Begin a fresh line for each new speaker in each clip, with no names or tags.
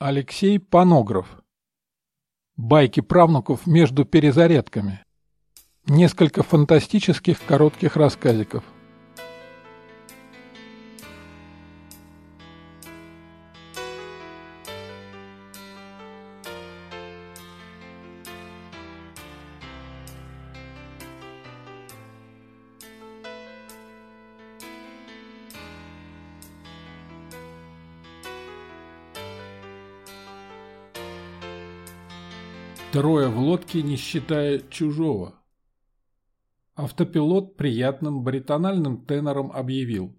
Алексей Панограф. Байки правнуков между перезарядками. Несколько фантастических коротких рассказиков. Трое в лодке, не считая чужого. Автопилот приятным баритональным тенором объявил.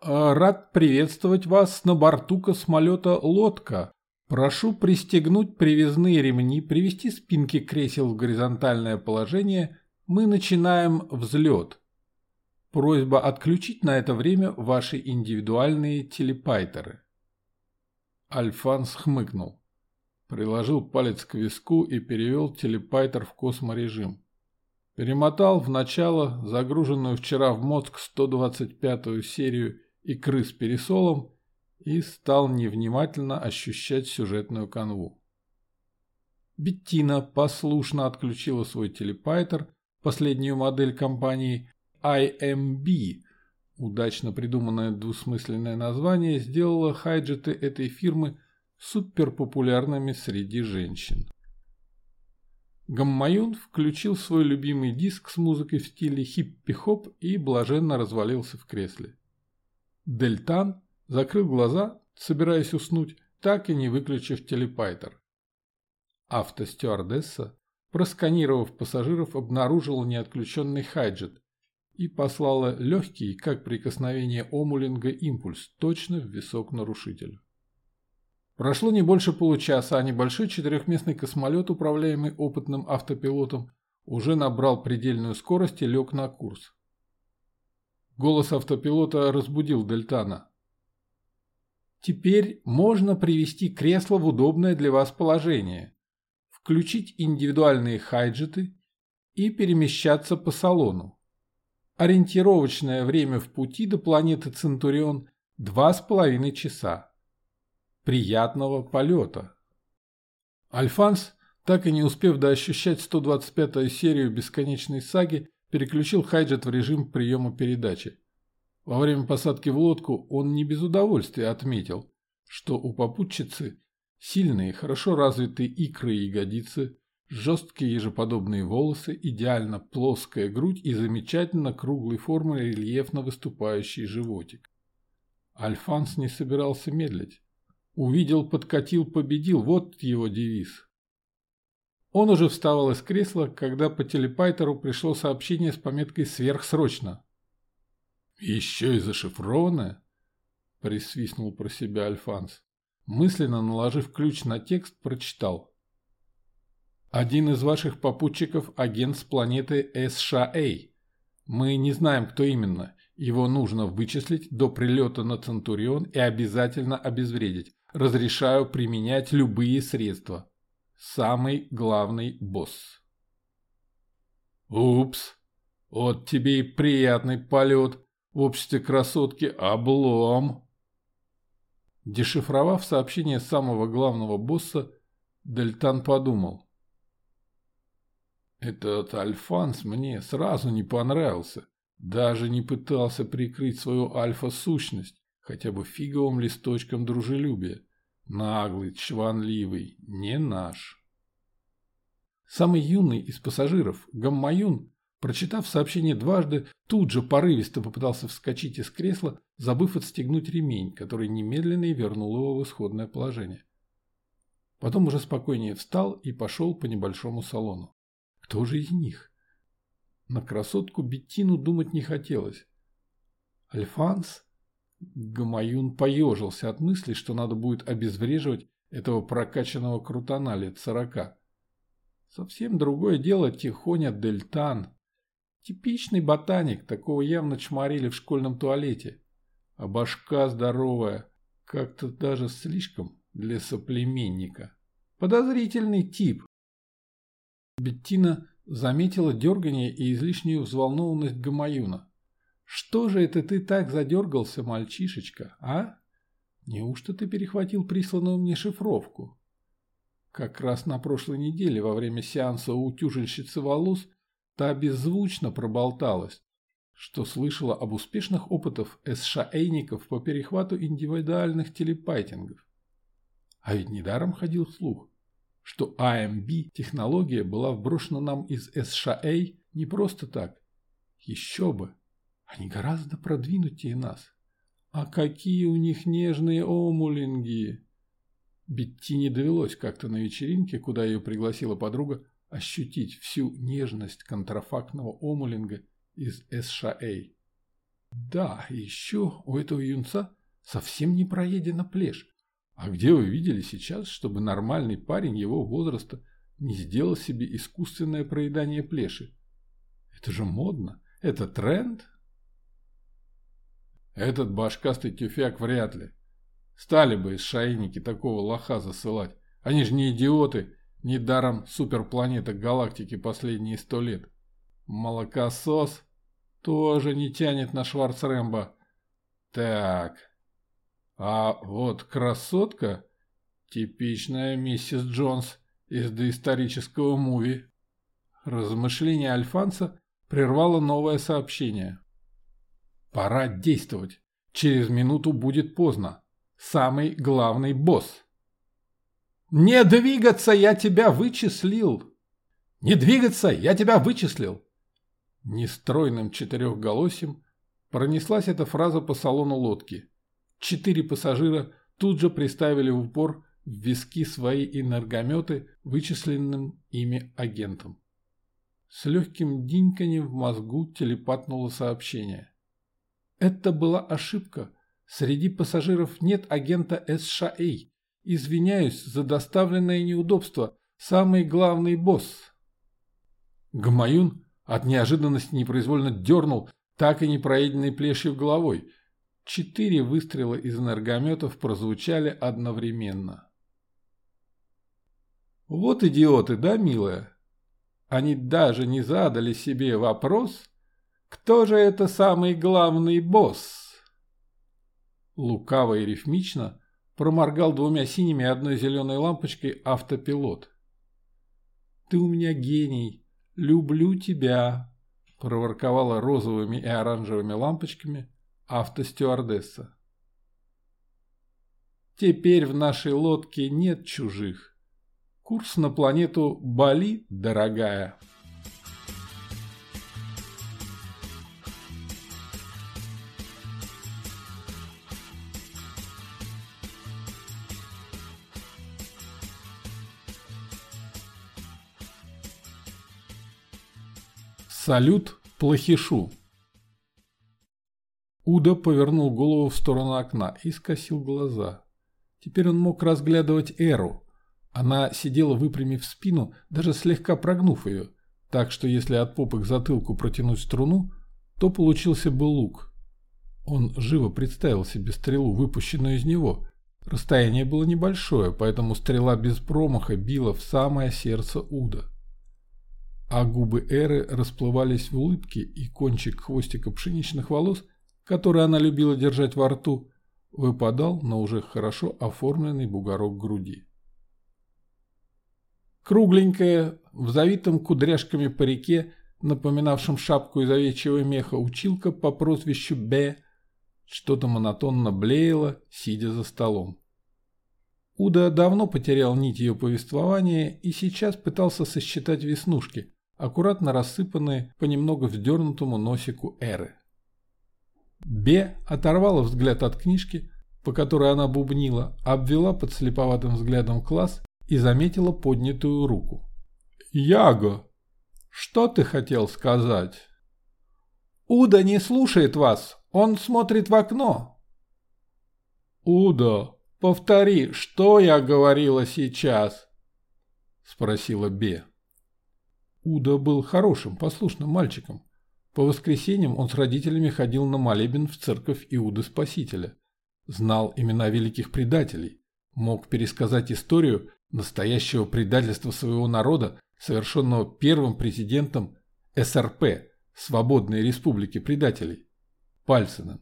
«А, «Рад приветствовать вас на борту космолета «Лодка». Прошу пристегнуть привязные ремни, привести спинки кресел в горизонтальное положение. Мы начинаем взлет. Просьба отключить на это время ваши индивидуальные телепайтеры». Альфанс хмыкнул приложил палец к виску и перевел телепайтер в косморежим. Перемотал в начало загруженную вчера в мозг 125-ю серию икры с пересолом и стал невнимательно ощущать сюжетную канву. Беттина послушно отключила свой телепайтер, последнюю модель компании IMB. Удачно придуманное двусмысленное название сделало хайджеты этой фирмы – суперпопулярными среди женщин. Гаммаюн включил свой любимый диск с музыкой в стиле хиппи-хоп и блаженно развалился в кресле. Дельтан закрыл глаза, собираясь уснуть, так и не выключив телепайтер. Автостюардесса, просканировав пассажиров, обнаружила неотключенный хайджет и послала легкий, как прикосновение омулинга, импульс точно в висок нарушителю. Прошло не больше получаса, а небольшой четырехместный космолет, управляемый опытным автопилотом, уже набрал предельную скорость и лег на курс. Голос автопилота разбудил Дельтана. «Теперь можно привести кресло в удобное для вас положение, включить индивидуальные хайджеты и перемещаться по салону. Ориентировочное время в пути до планеты Центурион – два с половиной часа. Приятного полета. Альфанс, так и не успев доощущать 125-ю серию бесконечной саги, переключил Хайджет в режим приема передачи. Во время посадки в лодку он не без удовольствия отметил, что у попутчицы сильные, хорошо развитые икры и ягодицы, жесткие ежеподобные волосы, идеально плоская грудь и замечательно круглой формы рельефно выступающий животик. Альфанс не собирался медлить. Увидел, подкатил, победил. Вот его девиз. Он уже вставал из кресла, когда по телепайтеру пришло сообщение с пометкой «Сверхсрочно». «Еще и зашифрованное?» – присвистнул про себя Альфанс. Мысленно наложив ключ на текст, прочитал. «Один из ваших попутчиков – агент с планеты США. Мы не знаем, кто именно. Его нужно вычислить до прилета на Центурион и обязательно обезвредить. Разрешаю применять любые средства. Самый главный босс. Упс. Вот тебе и приятный полет. В обществе красотки облом. Дешифровав сообщение самого главного босса, Дельтан подумал. Этот Альфанс мне сразу не понравился. Даже не пытался прикрыть свою альфа-сущность хотя бы фиговым листочком дружелюбия. Наглый, чванливый, не наш. Самый юный из пассажиров, Гаммаюн, прочитав сообщение дважды, тут же порывисто попытался вскочить из кресла, забыв отстегнуть ремень, который немедленно и вернул его в исходное положение. Потом уже спокойнее встал и пошел по небольшому салону. Кто же из них? На красотку Беттину думать не хотелось. Альфанс? Гамаюн поежился от мысли, что надо будет обезвреживать этого прокачанного крутана лет сорока. Совсем другое дело Тихоня Дельтан. Типичный ботаник, такого явно чморили в школьном туалете. А башка здоровая, как-то даже слишком для соплеменника. Подозрительный тип. Беттина заметила дергание и излишнюю взволнованность Гамаюна. Что же это ты так задергался, мальчишечка, а? Неужто ты перехватил присланную мне шифровку? Как раз на прошлой неделе во время сеанса у тюжельщицы волос та беззвучно проболталась, что слышала об успешных опытах СШАйников по перехвату индивидуальных телепайтингов. А ведь недаром ходил слух, что AMB технология была вброшена нам из США не просто так. Еще бы, они гораздо продвинутее нас. А какие у них нежные омулинги! Бетти не довелось как-то на вечеринке, куда ее пригласила подруга, ощутить всю нежность контрафактного омулинга из США. Да, еще у этого юнца совсем не проедена плешь. А где вы видели сейчас, чтобы нормальный парень его возраста не сделал себе искусственное проедание плеши? Это же модно. Это тренд. Этот башкастый тюфяк вряд ли. Стали бы из шайники такого лоха засылать. Они же не идиоты, недаром суперпланета галактики последние сто лет. Молокосос тоже не тянет на Шварцрэмбо. Так, а вот красотка – типичная миссис Джонс из доисторического муви. Размышление Альфанса прервало новое сообщение. Пора действовать. Через минуту будет поздно. Самый главный босс. «Не двигаться, я тебя вычислил!» «Не двигаться, я тебя вычислил!» Нестройным четырехголосием пронеслась эта фраза по салону лодки. Четыре пассажира тут же приставили в упор в виски свои энергометы вычисленным ими агентом. С легким диньканьем в мозгу телепатнуло сообщение. Это была ошибка. Среди пассажиров нет агента США. Извиняюсь за доставленное неудобство. Самый главный босс. Гамаюн от неожиданности непроизвольно дернул так и не проеденной плешью головой. Четыре выстрела из энергометов прозвучали одновременно. Вот идиоты, да, милая? Они даже не задали себе вопрос, кто же это самый главный босс? Лукаво и рифмично проморгал двумя синими и одной зеленой лампочкой автопилот. «Ты у меня гений, люблю тебя», проворковала розовыми и оранжевыми лампочками автостюардесса. «Теперь в нашей лодке нет чужих. Курс на планету Бали, дорогая». Салют плохишу. Уда повернул голову в сторону окна и скосил глаза. Теперь он мог разглядывать Эру. Она сидела выпрямив спину, даже слегка прогнув ее, так что если от попы к затылку протянуть струну, то получился бы лук. Он живо представил себе стрелу, выпущенную из него. Расстояние было небольшое, поэтому стрела без промаха била в самое сердце Уда а губы Эры расплывались в улыбке, и кончик хвостика пшеничных волос, который она любила держать во рту, выпадал на уже хорошо оформленный бугорок груди. Кругленькая, в завитом кудряшками парике, напоминавшем шапку из овечьего меха, училка по прозвищу Б, что-то монотонно блеяла, сидя за столом. Уда давно потерял нить ее повествования и сейчас пытался сосчитать веснушки, аккуратно рассыпанные по немного вздернутому носику Эры. Бе оторвала взгляд от книжки, по которой она бубнила, обвела под слеповатым взглядом класс и заметила поднятую руку. «Яго, что ты хотел сказать?» «Уда не слушает вас, он смотрит в окно». «Уда, повтори, что я говорила сейчас?» – спросила Бе. Уда был хорошим, послушным мальчиком. По воскресеньям он с родителями ходил на молебен в церковь Иуды Спасителя. Знал имена великих предателей. Мог пересказать историю настоящего предательства своего народа, совершенного первым президентом СРП, Свободной Республики Предателей, Пальциным.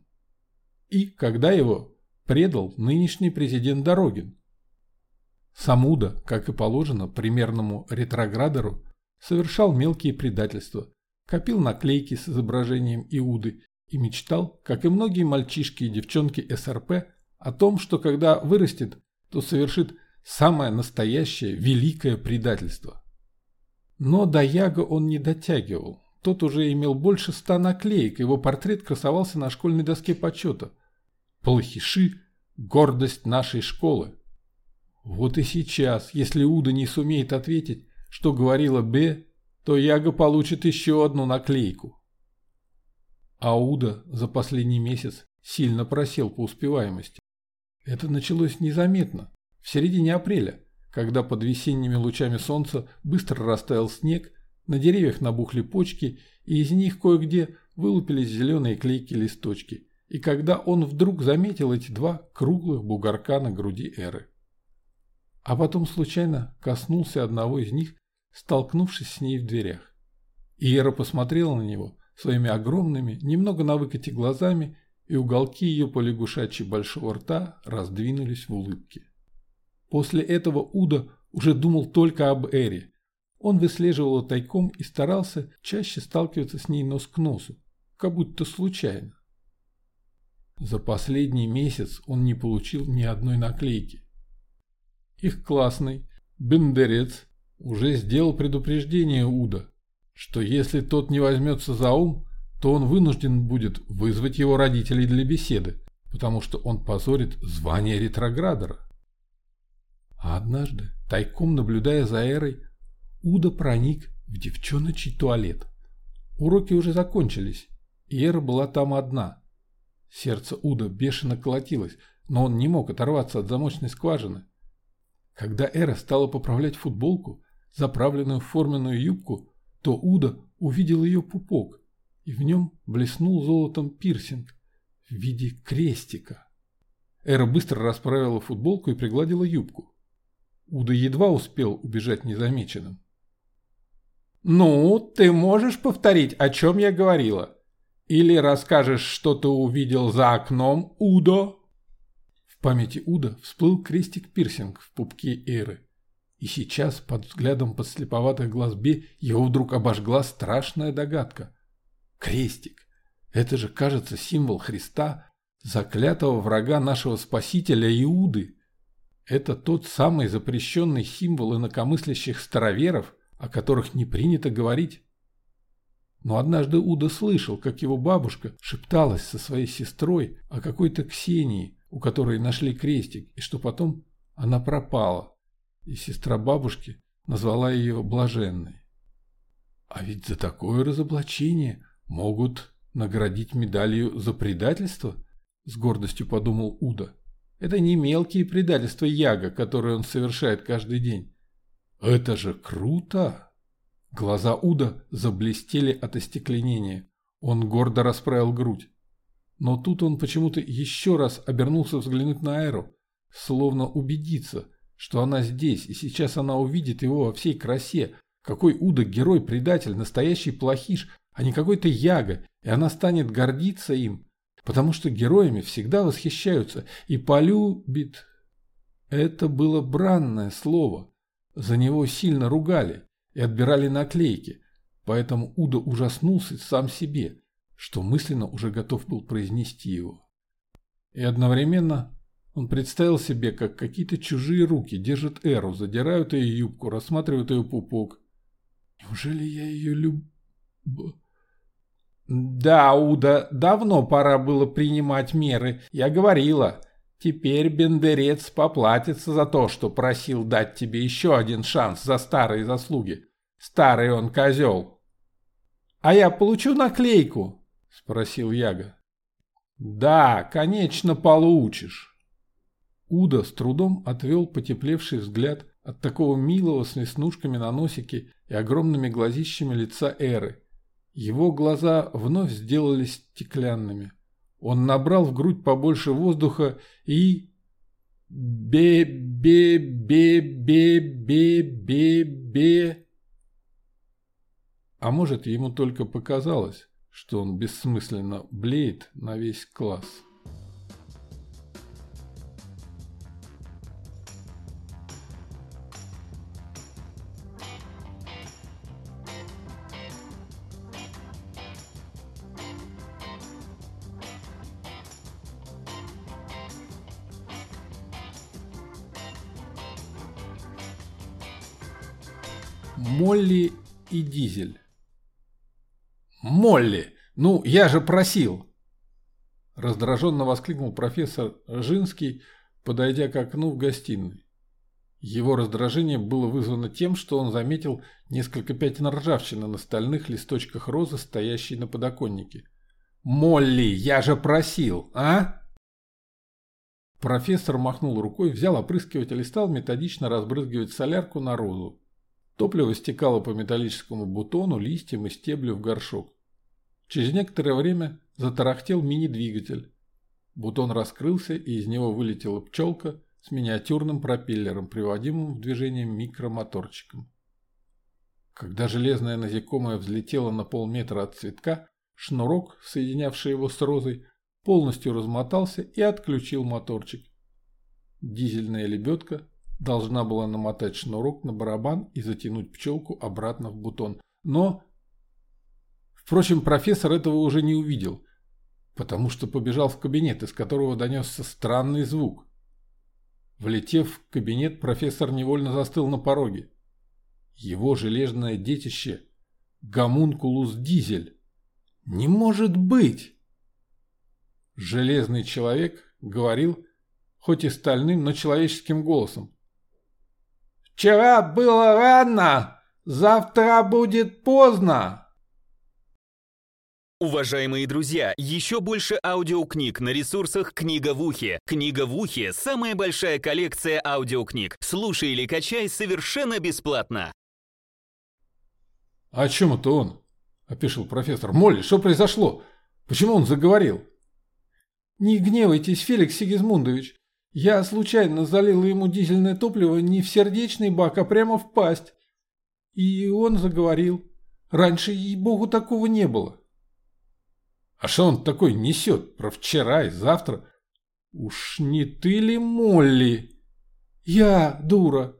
И когда его, предал нынешний президент Дорогин. Самуда, как и положено примерному ретроградеру, совершал мелкие предательства, копил наклейки с изображением Иуды и мечтал, как и многие мальчишки и девчонки СРП, о том, что когда вырастет, то совершит самое настоящее великое предательство. Но до Яга он не дотягивал. Тот уже имел больше ста наклеек, его портрет красовался на школьной доске почета. Плохиши – гордость нашей школы. Вот и сейчас, если Уда не сумеет ответить, что говорила Б, то Яга получит еще одну наклейку. Ауда за последний месяц сильно просел по успеваемости. Это началось незаметно, в середине апреля, когда под весенними лучами солнца быстро растаял снег, на деревьях набухли почки, и из них кое-где вылупились зеленые клейкие листочки, и когда он вдруг заметил эти два круглых бугорка на груди Эры. А потом случайно коснулся одного из них столкнувшись с ней в дверях. Иера посмотрела на него своими огромными, немного на выкате глазами, и уголки ее полягушачьи большого рта раздвинулись в улыбке. После этого Уда уже думал только об Эре. Он выслеживал ее тайком и старался чаще сталкиваться с ней нос к носу, как будто случайно. За последний месяц он не получил ни одной наклейки. Их классный, бендерец, уже сделал предупреждение Уда, что если тот не возьмется за ум, то он вынужден будет вызвать его родителей для беседы, потому что он позорит звание ретроградера. А однажды, тайком наблюдая за Эрой, Уда проник в девчоночий туалет. Уроки уже закончились, и Эра была там одна. Сердце Уда бешено колотилось, но он не мог оторваться от замочной скважины. Когда Эра стала поправлять футболку, заправленную в форменную юбку, то Уда увидел ее пупок, и в нем блеснул золотом пирсинг в виде крестика. Эра быстро расправила футболку и пригладила юбку. Уда едва успел убежать незамеченным. «Ну, ты можешь повторить, о чем я говорила? Или расскажешь, что ты увидел за окном, Удо?» Памяти Уда всплыл крестик-пирсинг в пупке Эры. И сейчас, под взглядом подслеповатых глаз Би, его вдруг обожгла страшная догадка. Крестик. Это же, кажется, символ Христа, заклятого врага нашего Спасителя Иуды. Это тот самый запрещенный символ инакомыслящих староверов, о которых не принято говорить. Но однажды Уда слышал, как его бабушка шепталась со своей сестрой о какой-то Ксении, у которой нашли крестик, и что потом она пропала и сестра бабушки назвала ее блаженной. А ведь за такое разоблачение могут наградить медалью за предательство, с гордостью подумал Уда. Это не мелкие предательства Яга, которые он совершает каждый день. Это же круто! Глаза Уда заблестели от остекленения. Он гордо расправил грудь. Но тут он почему-то еще раз обернулся взглянуть на Эру, словно убедиться – что она здесь, и сейчас она увидит его во всей красе. Какой Уда герой-предатель, настоящий плохиш, а не какой-то Яга, и она станет гордиться им, потому что героями всегда восхищаются и полюбит. Это было бранное слово. За него сильно ругали и отбирали наклейки, поэтому Уда ужаснулся сам себе, что мысленно уже готов был произнести его. И одновременно он представил себе, как какие-то чужие руки держат Эру, задирают ее юбку, рассматривают ее пупок. Неужели я ее люб... Да, Уда, давно пора было принимать меры. Я говорила. Теперь Бендерец поплатится за то, что просил дать тебе еще один шанс за старые заслуги. Старый он козел. А я получу наклейку? Спросил Яга. Да, конечно, получишь. Уда с трудом отвел потеплевший взгляд от такого милого с веснушками на носике и огромными глазищами лица Эры. Его глаза вновь сделались стеклянными. Он набрал в грудь побольше воздуха и... Бе-бе-бе-бе-бе-бе... А может, ему только показалось, что он бессмысленно блеет на весь класс. Ну, я же просил!» Раздраженно воскликнул профессор Жинский, подойдя к окну в гостиной. Его раздражение было вызвано тем, что он заметил несколько пятен ржавчины на стальных листочках розы, стоящей на подоконнике. «Молли, я же просил, а?» Профессор махнул рукой, взял опрыскиватель и стал методично разбрызгивать солярку на розу. Топливо стекало по металлическому бутону, листьям и стеблю в горшок. Через некоторое время затарахтел мини-двигатель. Бутон раскрылся, и из него вылетела пчелка с миниатюрным пропеллером, приводимым в движение микромоторчиком. Когда железная насекомое взлетело на полметра от цветка, шнурок, соединявший его с розой, полностью размотался и отключил моторчик. Дизельная лебедка должна была намотать шнурок на барабан и затянуть пчелку обратно в бутон. Но... Впрочем, профессор этого уже не увидел, потому что побежал в кабинет, из которого донесся странный звук. Влетев в кабинет, профессор невольно застыл на пороге. Его железное детище – гомункулус Дизель. Не может быть! Железный человек говорил, хоть и стальным, но человеческим голосом. Вчера было рано, завтра будет поздно.
Уважаемые друзья, еще больше аудиокниг на ресурсах «Книга в ухе». «Книга в ухе» — самая большая коллекция аудиокниг. Слушай или качай совершенно бесплатно.
«О чем это он?» — опишил профессор. «Молли, что произошло? Почему он заговорил?» «Не гневайтесь, Феликс Сигизмундович. Я случайно залил ему дизельное топливо не в сердечный бак, а прямо в пасть. И он заговорил. Раньше, ей-богу, такого не было. А что он такой несет про вчера и завтра? Уж не ты ли, Молли? Я, дура.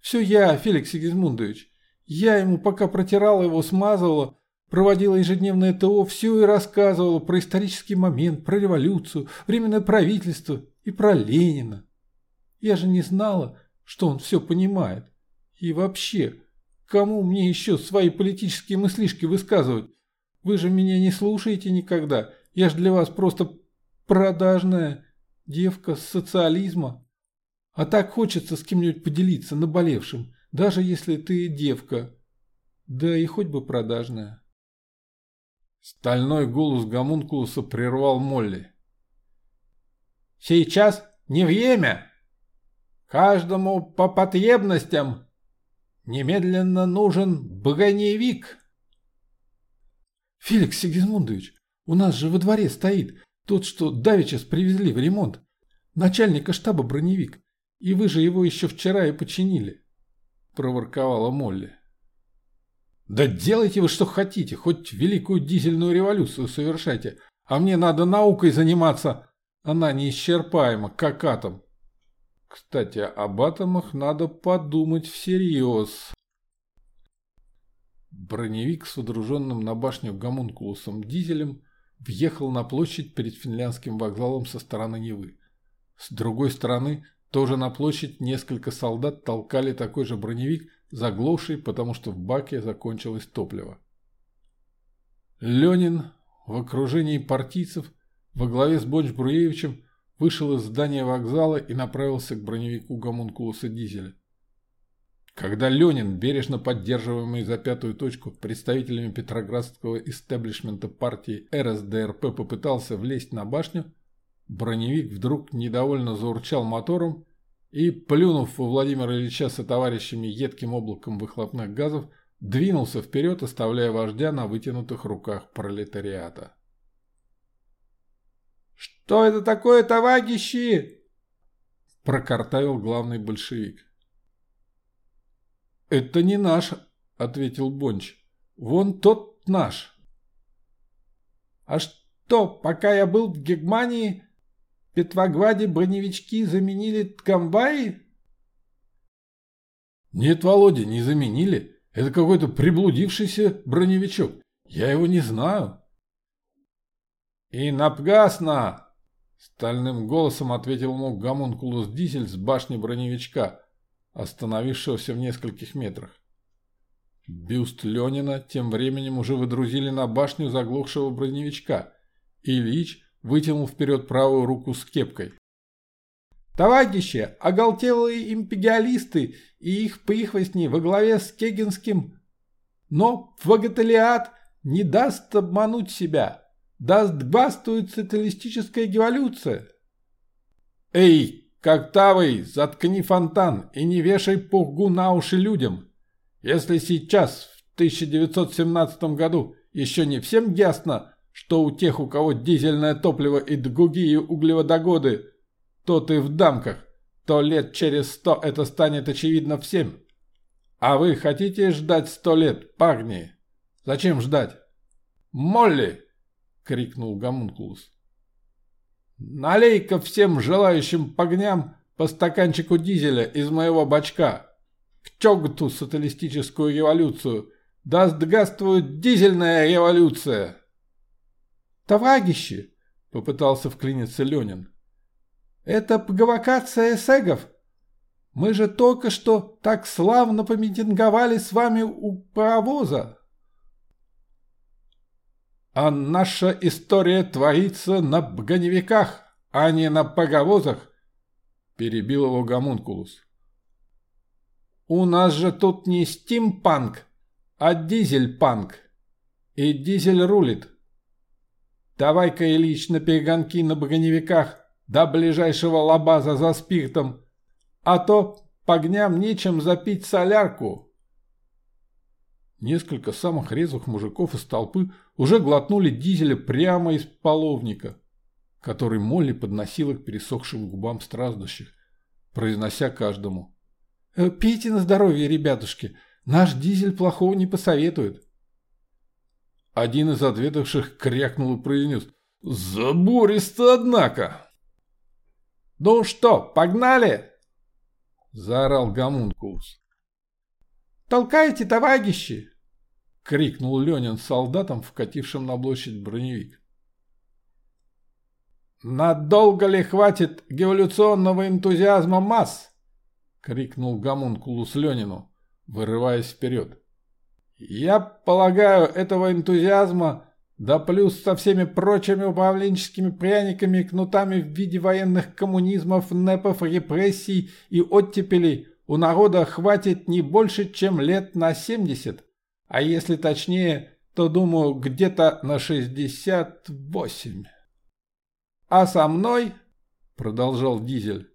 Все я, Феликс Сигизмундович. Я ему, пока протирала его, смазывала, проводила ежедневное ТО, все и рассказывала про исторический момент, про революцию, временное правительство и про Ленина. Я же не знала, что он все понимает. И вообще, кому мне еще свои политические мыслишки высказывать? Вы же меня не слушаете никогда. Я же для вас просто продажная девка с социализма. А так хочется с кем-нибудь поделиться наболевшим, даже если ты девка. Да и хоть бы продажная. Стальной голос гомункулуса прервал Молли. Сейчас не время. Каждому по потребностям немедленно нужен богоневик. Феликс Сигизмундович, у нас же во дворе стоит тот, что давеча привезли в ремонт. Начальника штаба броневик. И вы же его еще вчера и починили. Проворковала Молли. Да делайте вы что хотите, хоть великую дизельную революцию совершайте. А мне надо наукой заниматься, она неисчерпаема, как атом. Кстати, об атомах надо подумать всерьез. Броневик с удруженным на башню гомункулусом дизелем въехал на площадь перед финляндским вокзалом со стороны Невы. С другой стороны, тоже на площадь несколько солдат толкали такой же броневик, заглохший, потому что в баке закончилось топливо. Ленин в окружении партийцев во главе с Бонч-Бруевичем вышел из здания вокзала и направился к броневику гомункулуса Дизеля. Когда Ленин, бережно поддерживаемый за пятую точку представителями петроградского истеблишмента партии РСДРП попытался влезть на башню, броневик вдруг недовольно заурчал мотором и, плюнув во Владимира Ильича со товарищами едким облаком выхлопных газов, двинулся вперед, оставляя вождя на вытянутых руках пролетариата. «Что это такое, товарищи?» – прокартавил главный большевик. «Это не наш», – ответил Бонч. «Вон тот наш». «А что, пока я был в Германии, в Петрограде броневички заменили ткамбаи?» «Нет, Володя, не заменили. Это какой-то приблудившийся броневичок. Я его не знаю». «И напгасно!» Стальным голосом ответил ему гомункулус Дизель с башни броневичка, остановившегося в нескольких метрах. Бюст Ленина тем временем уже выдрузили на башню заглохшего броневичка. Ильич вытянул вперед правую руку с кепкой. «Товарищи, оголтелые империалисты и их прихвостни во главе с Кегинским, но Фаготелиат не даст обмануть себя, даст гластвует социалистическая революция». «Эй, Коктавый, заткни фонтан и не вешай пугу на уши людям!» Если сейчас, в 1917 году, еще не всем ясно, что у тех, у кого дизельное топливо и другие углеводогоды, то ты в дамках, то лет через сто это станет очевидно всем. А вы хотите ждать сто лет, парни? Зачем ждать? «Молли!» — крикнул Гомункулус. «Налей-ка всем желающим погням по стаканчику дизеля из моего бачка!» К черту социалистическую революцию! Да здравствует дизельная революция! Товарищи, попытался вклиниться Ленин. Это провокация эсэгов. Мы же только что так славно помитинговали с вами у паровоза. А наша история творится на броневиках, а не на паровозах, перебил его гомункулус. У нас же тут не стимпанк, а дизель-панк. И дизель рулит. Давай-ка, Ильич, на перегонки на броневиках до ближайшего лабаза за спиртом, а то по огням нечем запить солярку. Несколько самых резвых мужиков из толпы уже глотнули дизеля прямо из половника, который Молли подносила к пересохшим губам страждущих, произнося каждому Э, «Пейте на здоровье, ребятушки. Наш дизель плохого не посоветует». Один из ответивших крякнул и произнес. «Забористо, однако!» «Ну что, погнали?» Заорал Гомункулус. «Толкайте, товарищи!» Крикнул Ленин солдатам, вкатившим на площадь броневик. «Надолго ли хватит революционного энтузиазма масс?» — крикнул гомункулус Ленину, вырываясь вперед. «Я полагаю, этого энтузиазма, да плюс со всеми прочими управленческими пряниками и кнутами в виде военных коммунизмов, непов, репрессий и оттепелей у народа хватит не больше, чем лет на 70, а если точнее, то, думаю, где-то на 68. А со мной, продолжал Дизель,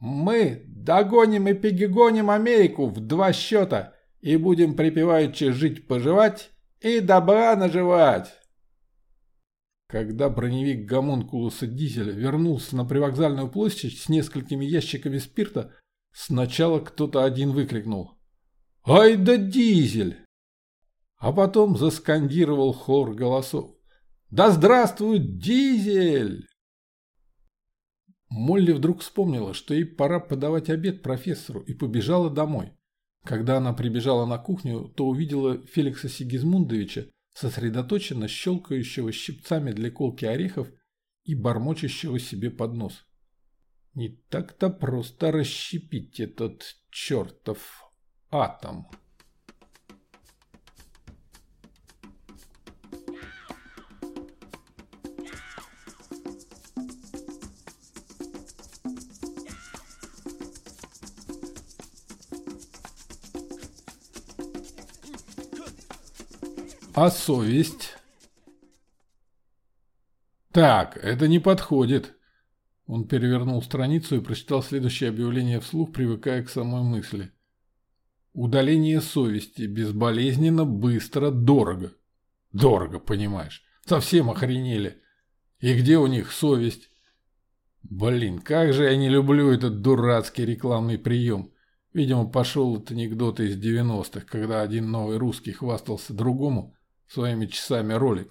мы догоним и перегоним Америку в два счета и будем припеваючи жить-поживать и добра наживать. Когда броневик гомункулуса Дизеля вернулся на привокзальную площадь с несколькими ящиками спирта, сначала кто-то один выкрикнул «Ай да Дизель!» А потом заскандировал хор голосов «Да здравствует Дизель!» Молли вдруг вспомнила, что ей пора подавать обед профессору, и побежала домой. Когда она прибежала на кухню, то увидела Феликса Сигизмундовича, сосредоточенно щелкающего щипцами для колки орехов и бормочущего себе под нос. Не так-то просто расщепить этот чертов атом. А совесть? Так, это не подходит. Он перевернул страницу и прочитал следующее объявление вслух, привыкая к самой мысли. Удаление совести безболезненно, быстро, дорого. Дорого, понимаешь. Совсем охренели. И где у них совесть? Блин, как же я не люблю этот дурацкий рекламный прием. Видимо, пошел от анекдота из 90-х, когда один новый русский хвастался другому, своими часами Rolex.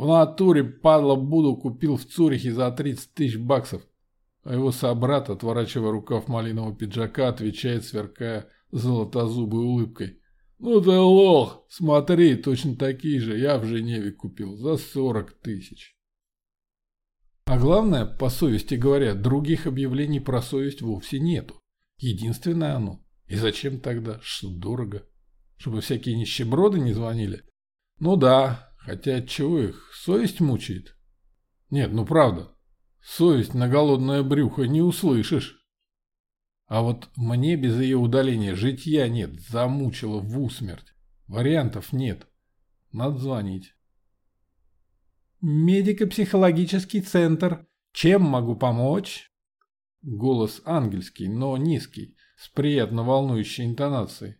В натуре, падла, Буду купил в Цюрихе за 30 тысяч баксов. А его собрат, отворачивая рукав малинового пиджака, отвечает, сверкая золотозубой улыбкой. «Ну ты лох! Смотри, точно такие же я в Женеве купил за 40 тысяч». А главное, по совести говоря, других объявлений про совесть вовсе нету. Единственное оно. И зачем тогда? Что дорого. Чтобы всякие нищеброды не звонили? Ну да, хотя чего их, совесть мучает? Нет, ну правда, совесть на голодное брюхо не услышишь. А вот мне без ее удаления житья нет, замучила в усмерть. Вариантов нет. Надо звонить.
«Медико-психологический центр. Чем могу помочь?»
Голос ангельский, но низкий, с приятно волнующей интонацией.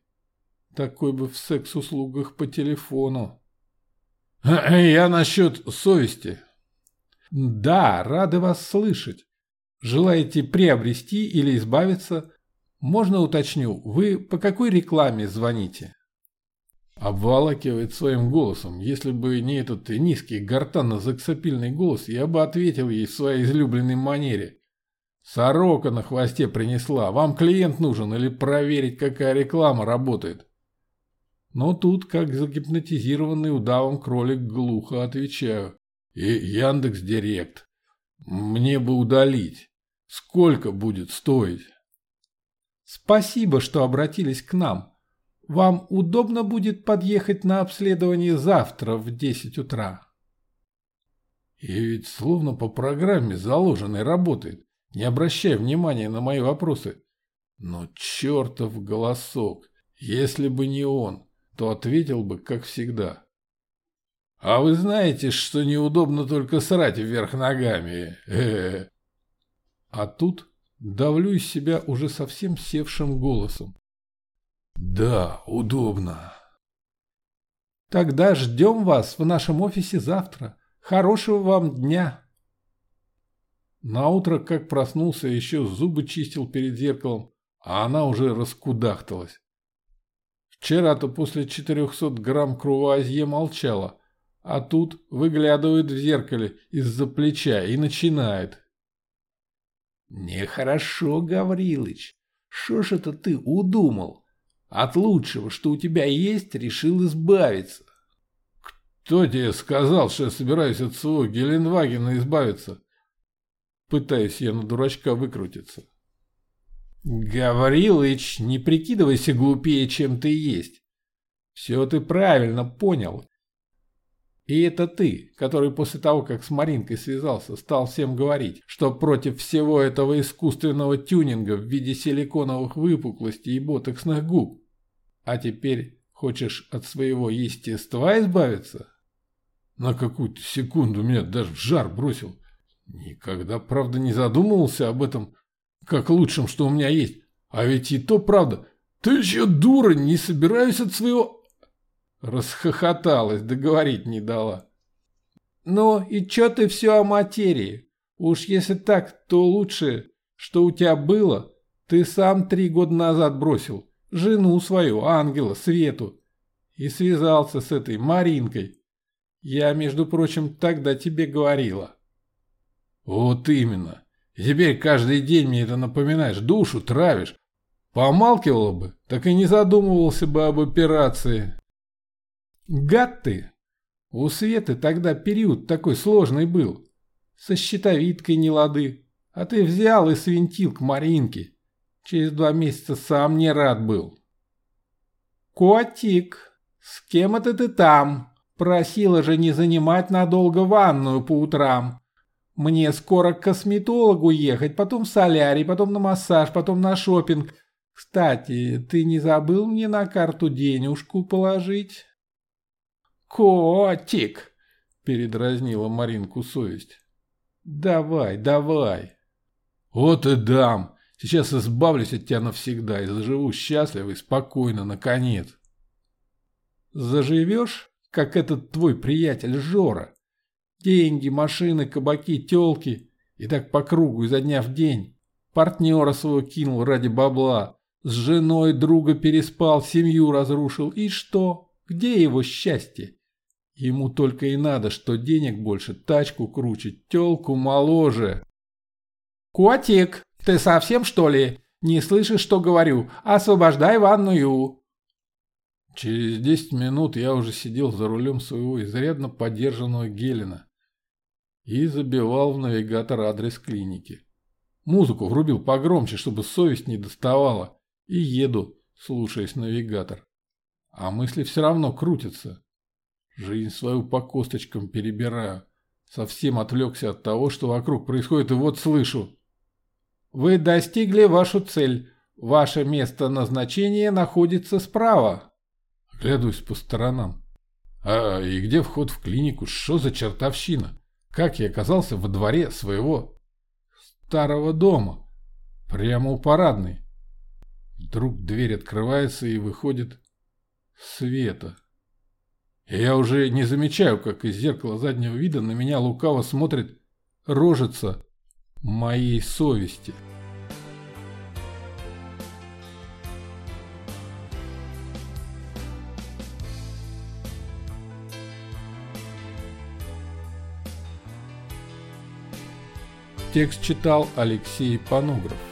Такой бы в секс-услугах по телефону. «Я насчет совести».
«Да, рады вас слышать. Желаете приобрести или избавиться? Можно уточню, вы по какой рекламе звоните?»
Обволакивает своим голосом. Если бы не этот низкий гортанно-заксапильный голос, я бы ответил ей в своей излюбленной манере. Сорока на хвосте принесла. Вам клиент нужен или проверить, какая реклама работает? Но тут, как загипнотизированный удавом кролик, глухо отвечаю. И Яндекс Директ. Мне бы удалить. Сколько будет стоить?
Спасибо, что обратились к нам. Вам удобно будет подъехать на обследование завтра в 10 утра.
И ведь словно по программе заложенной работает, не обращая внимания на мои вопросы. Но чертов голосок, если бы не он, то ответил бы, как всегда. А вы знаете, что неудобно только срать вверх ногами? А тут давлю из себя уже совсем севшим голосом. Да, удобно.
Тогда ждем вас в нашем офисе завтра. Хорошего вам дня.
На утро, как проснулся, еще зубы чистил перед зеркалом, а она уже раскудахталась. Вчера-то после 400 грамм круазье молчала, а тут выглядывает в зеркале из-за плеча и начинает.
«Нехорошо, Гаврилыч. Шо ж это ты удумал? От лучшего, что у тебя есть, решил избавиться.
Кто тебе сказал, что я собираюсь от своего Геленвагена избавиться? Пытаюсь я на дурачка выкрутиться.
Гаврилыч, не прикидывайся глупее, чем ты есть. Все ты правильно понял. И это ты, который после того, как с Маринкой связался, стал всем говорить, что против всего этого искусственного тюнинга в виде силиконовых выпуклостей и ботоксных губ а теперь хочешь от своего естества избавиться?
На какую-то секунду меня даже в жар бросил. Никогда, правда, не задумывался об этом, как лучшем, что у меня есть. А ведь и то правда. Ты еще дура, не собираюсь от своего... Расхохоталась, договорить не дала.
Ну и чё ты все о материи? Уж если так, то лучше, что у тебя было, ты сам три года назад бросил жену свою, ангела, Свету, и связался с этой Маринкой. Я, между прочим, тогда тебе говорила.
Вот именно. И теперь каждый день мне это напоминаешь, душу травишь. Помалкивала бы, так и не задумывался бы об операции.
Гад ты! У Светы тогда период такой сложный был. Со щитовидкой не лады. А ты взял и свинтил к Маринке. Через два месяца сам не рад был. «Котик, с кем это ты там? Просила же не занимать надолго ванную по утрам. Мне скоро к косметологу ехать, потом в солярий, потом на массаж, потом на шопинг. Кстати, ты не забыл мне на карту денежку положить?» «Котик!» – передразнила Маринку совесть. «Давай, давай!»
«Вот и дам!» Сейчас избавлюсь от тебя навсегда и заживу счастливо и спокойно, наконец.
Заживешь, как этот твой приятель Жора? Деньги, машины, кабаки, телки. И так по кругу изо дня в день. Партнера своего кинул ради бабла. С женой друга переспал, семью разрушил. И что? Где его счастье? Ему только и надо, что денег больше, тачку круче, телку моложе. «Котик!» «Ты совсем, что ли? Не слышишь, что говорю? Освобождай ванную!»
Через десять минут я уже сидел за рулем своего изрядно подержанного Гелена и забивал в навигатор адрес клиники. Музыку врубил погромче, чтобы совесть не доставала, и еду, слушаясь навигатор. а мысли все равно крутятся. Жизнь свою по косточкам перебираю. Совсем отвлекся от того, что вокруг происходит, и вот слышу. Вы достигли вашу цель. Ваше место назначения находится справа. Глядусь по сторонам. А и где вход в клинику? Что за чертовщина? Как я оказался во дворе своего старого дома? Прямо у парадной. Вдруг дверь открывается и выходит Света. И я уже не замечаю, как из зеркала заднего вида на меня лукаво смотрит рожица моей совести. Текст читал Алексей Панугров.